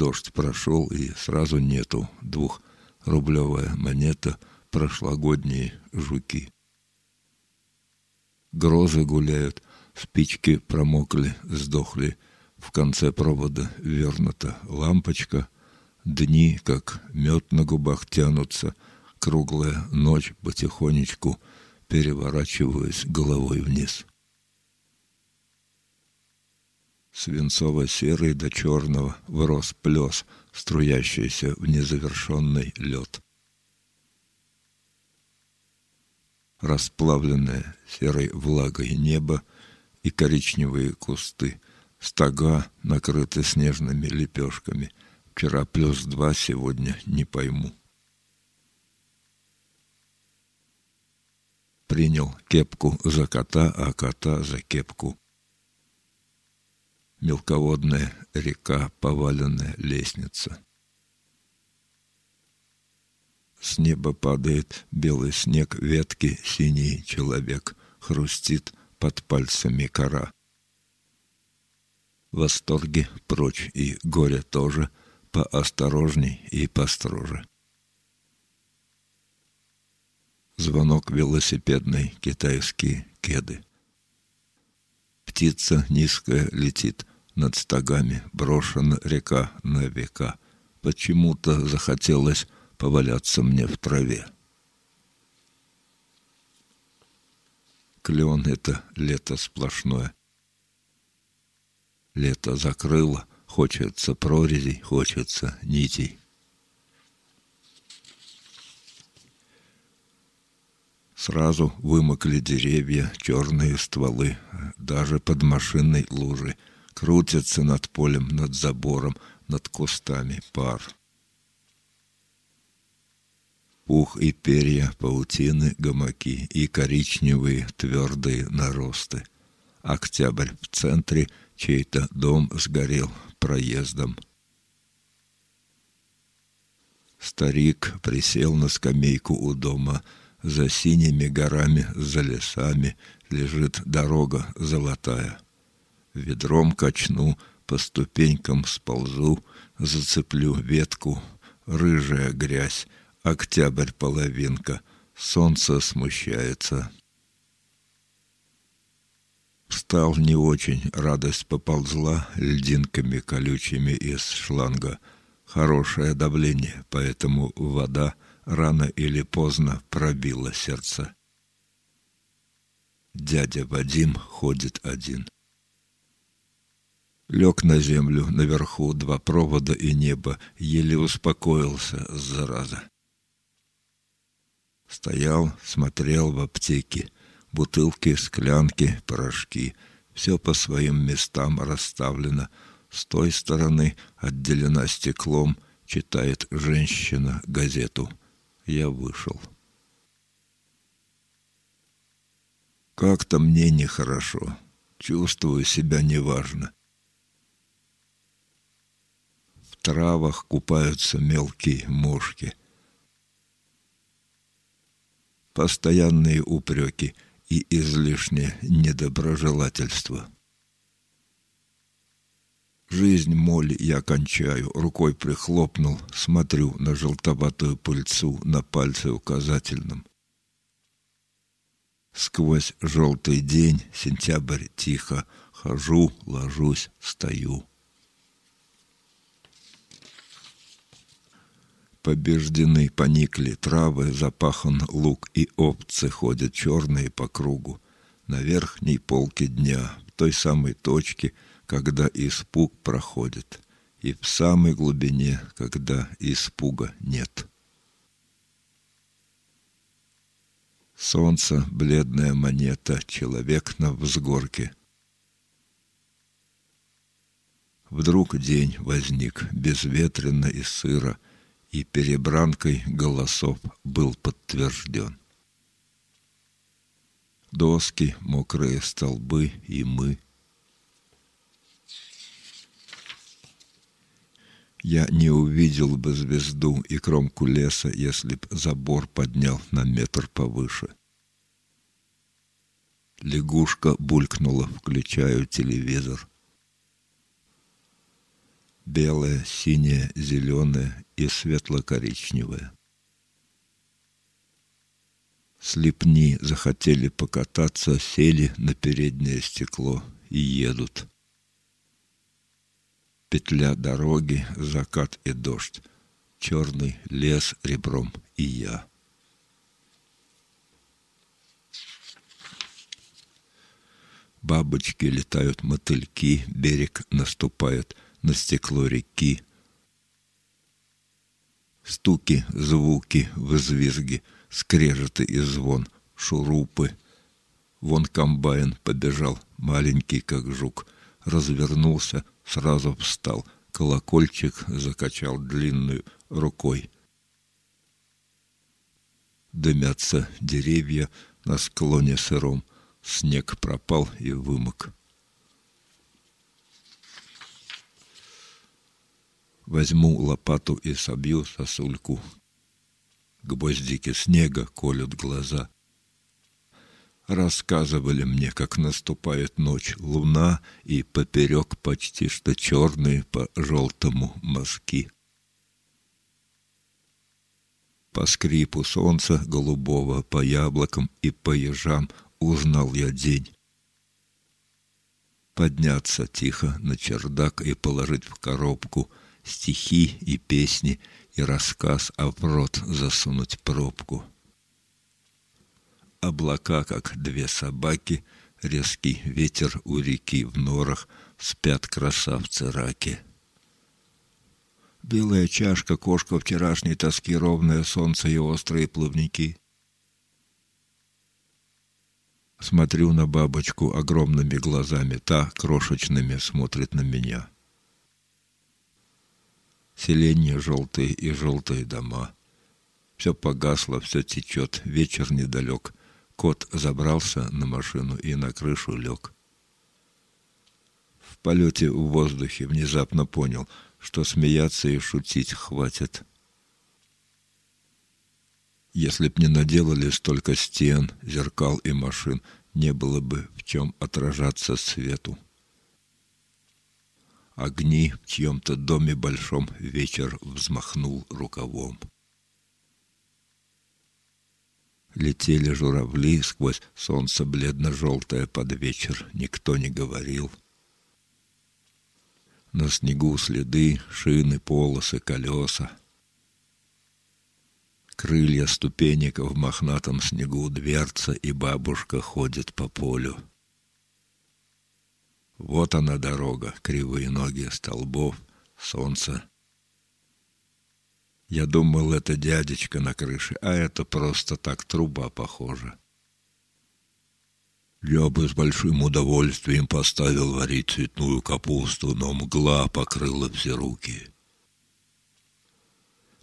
Дождь прошел, и сразу нету двухрублевая монета, прошлогодние жуки. Грозы гуляют, спички промокли, сдохли. В конце провода вернута лампочка. Дни, как мед на губах тянутся. Круглая ночь потихонечку переворачиваясь головой вниз. Свинцово-серый до черного врос плес, струящийся в незавершенный лед. Расплавленное серой влагой небо и коричневые кусты, стога накрыты снежными лепешками. Вчера плюс два, сегодня не пойму. Принял кепку за кота, а кота за кепку мелководная река, поваленная лестница. С неба падает белый снег, ветки, синий человек, хрустит под пальцами кора. Восторги прочь и горе тоже, поосторожней и построже. Звонок велосипедный, китайские кеды. Птица низкая летит, над стогами брошена река на века. Почему-то захотелось поваляться мне в траве. Клен — это лето сплошное. Лето закрыло, хочется прорезей, хочется нитей. Сразу вымокли деревья, черные стволы, даже под машинной лужей — крутится над полем, над забором, над кустами пар. Пух и перья, паутины, гамаки и коричневые твердые наросты. Октябрь в центре, чей-то дом сгорел проездом. Старик присел на скамейку у дома. За синими горами, за лесами лежит дорога золотая ведром качну, по ступенькам сползу, зацеплю ветку, рыжая грязь, октябрь половинка, солнце смущается. Встал не очень, радость поползла льдинками колючими из шланга. Хорошее давление, поэтому вода рано или поздно пробила сердце. Дядя Вадим ходит один. Лег на землю, наверху два провода и небо, еле успокоился, зараза. Стоял, смотрел в аптеке. Бутылки, склянки, порошки. Все по своим местам расставлено. С той стороны отделена стеклом, читает женщина газету. Я вышел. Как-то мне нехорошо. Чувствую себя неважно. травах купаются мелкие мошки. Постоянные упреки и излишнее недоброжелательство. Жизнь моль я кончаю, рукой прихлопнул, смотрю на желтоватую пыльцу на пальце указательном. Сквозь желтый день, сентябрь тихо, хожу, ложусь, стою. Побеждены поникли травы, запахан лук и овцы ходят черные по кругу. На верхней полке дня, в той самой точке, когда испуг проходит, и в самой глубине, когда испуга нет. Солнце, бледная монета, человек на взгорке. Вдруг день возник, безветренно и сыро — и перебранкой голосов был подтвержден. Доски, мокрые столбы и мы. Я не увидел бы звезду и кромку леса, если б забор поднял на метр повыше. Лягушка булькнула, включаю телевизор. белое, синее, зеленое и светло-коричневое. Слепни захотели покататься, сели на переднее стекло и едут. Петля дороги, закат и дождь, черный лес ребром и я. Бабочки летают, мотыльки, берег наступает на стекло реки. Стуки, звуки, взвизги, скрежеты и звон, шурупы. Вон комбайн побежал, маленький, как жук, развернулся, сразу встал, колокольчик закачал длинную рукой. Дымятся деревья на склоне сыром, снег пропал и вымок. Возьму лопату и собью сосульку. Гвоздики снега колют глаза. Рассказывали мне, как наступает ночь луна, и поперек почти что черные по желтому мазки. По скрипу солнца голубого, по яблокам и по ежам узнал я день. Подняться тихо на чердак и положить в коробку стихи и песни и рассказ, а в рот засунуть пробку. Облака, как две собаки, резкий ветер у реки в норах, спят красавцы раки. Белая чашка, кошка вчерашней тоски, ровное солнце и острые плавники. Смотрю на бабочку огромными глазами, та крошечными смотрит на меня. Селение желтые и желтые дома. Все погасло, все течет, вечер недалек. Кот забрался на машину и на крышу лег. В полете в воздухе внезапно понял, что смеяться и шутить хватит. Если б не наделали столько стен, зеркал и машин, не было бы в чем отражаться свету. Огни в чьем-то доме большом вечер взмахнул рукавом. Летели журавли сквозь солнце бледно-желтое под вечер, никто не говорил. На снегу следы, шины, полосы, колеса. Крылья ступенек в мохнатом снегу, дверца и бабушка ходят по полю. Вот она дорога, кривые ноги столбов, солнце я думал, это дядечка на крыше, а это просто так труба похожа. Я бы с большим удовольствием поставил варить цветную капусту, но мгла покрыла все руки.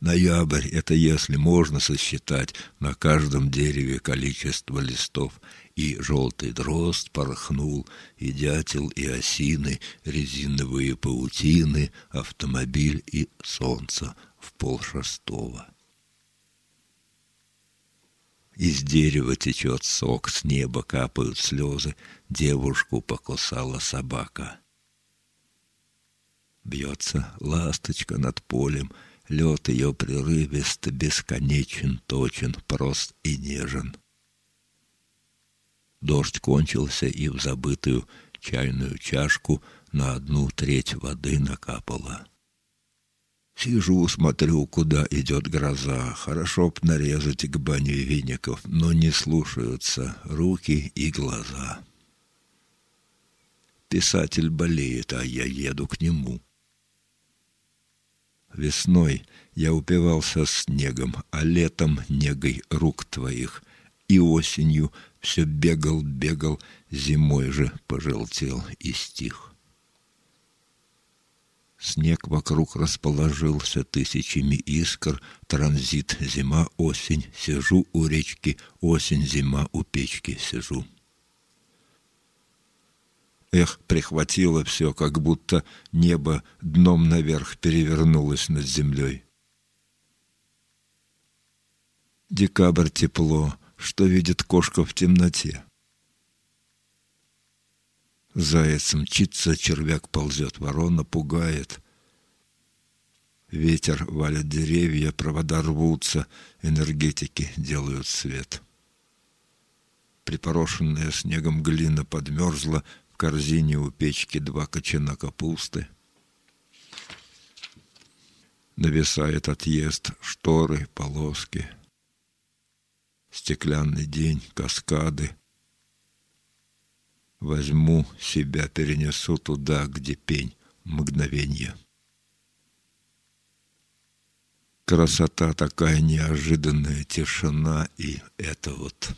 Ноябрь — это если можно сосчитать на каждом дереве количество листов, и желтый дрозд порхнул, и дятел, и осины, резиновые паутины, автомобиль и солнце — в полшестого. Из дерева течет сок, с неба капают слезы, девушку покусала собака. Бьется ласточка над полем, лед ее прерывист, бесконечен, точен, прост и нежен. Дождь кончился, и в забытую чайную чашку на одну треть воды накапало. Сижу, смотрю, куда идет гроза. Хорошо б нарезать к бане веников, но не слушаются руки и глаза. Писатель болеет, а я еду к нему. Весной я упивался снегом, а летом негой рук твоих. И осенью все бегал, бегал, зимой же пожелтел и стих. Снег вокруг расположился тысячами искр, транзит зима-осень, сижу у речки, осень-зима у печки сижу. Эх, прихватило все, как будто небо дном наверх перевернулось над землей. Декабрь тепло, что видит кошка в темноте. Заяц мчится, червяк ползет, ворона пугает. Ветер валит деревья, провода рвутся, энергетики делают свет. Припорошенная снегом глина подмерзла, в корзине у печки два кочана капусты. Нависает отъезд, шторы, полоски. Стеклянный день, каскады. Возьму себя, перенесу туда, где пень, мгновенье. Красота такая неожиданная, тишина и это вот.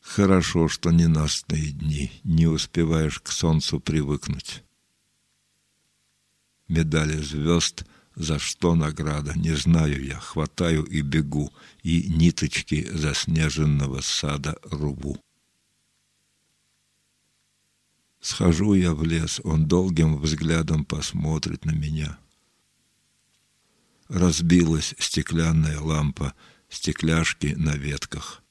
Хорошо, что ненастные дни, не успеваешь к солнцу привыкнуть. Медали звезд, за что награда, не знаю я, хватаю и бегу, и ниточки заснеженного сада рубу. Схожу я в лес, он долгим взглядом посмотрит на меня. Разбилась стеклянная лампа, стекляшки на ветках.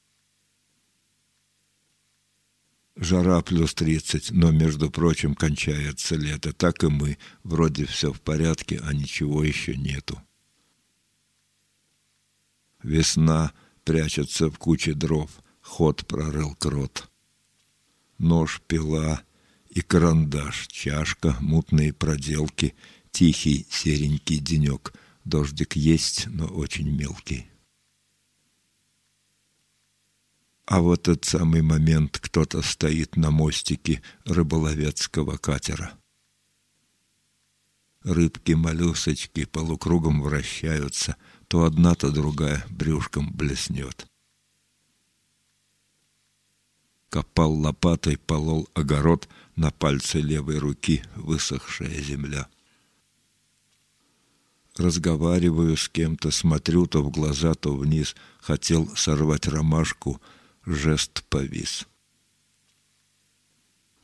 Жара плюс тридцать, но, между прочим, кончается лето. Так и мы. Вроде все в порядке, а ничего еще нету. Весна прячется в куче дров. Ход прорыл крот. Нож, пила и карандаш, чашка, мутные проделки, тихий серенький денек. Дождик есть, но очень мелкий. А в этот самый момент кто-то стоит на мостике рыболовецкого катера. Рыбки-молюсочки полукругом вращаются, то одна, то другая брюшком блеснет. Копал лопатой, полол огород, на пальце левой руки высохшая земля. Разговариваю с кем-то, смотрю то в глаза, то вниз, хотел сорвать ромашку — жест повис.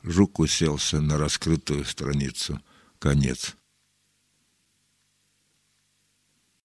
Жук уселся на раскрытую страницу. Конец.